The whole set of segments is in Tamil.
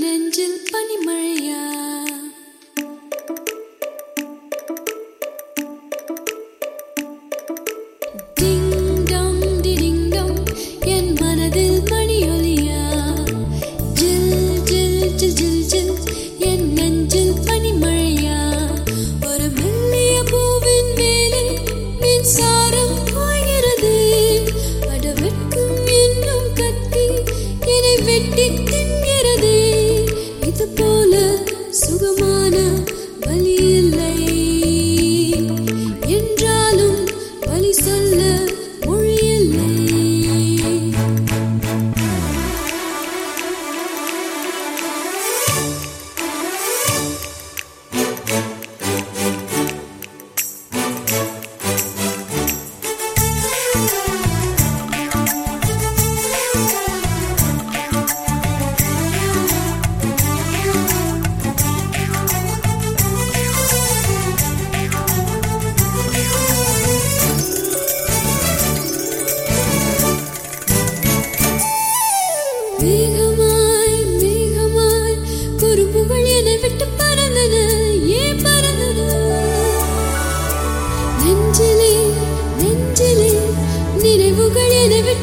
நெஞ்சில்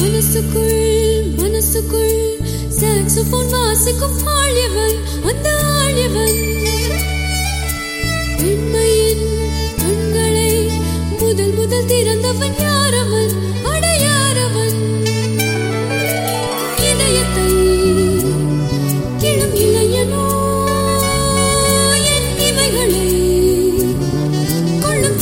மனசுக்குள் மனசுக்குள். சாக்ஸோபோன் வாசிக்கும் ஆழியவன் அந்த ஆழியவன். பெண்மையின் கண்களை முதல் முதல் திறந்தவன் யாரவன்? அடையாரவன். இதயத்தை கிளம் இளையனோ என் இமைகளை கொள்ளும்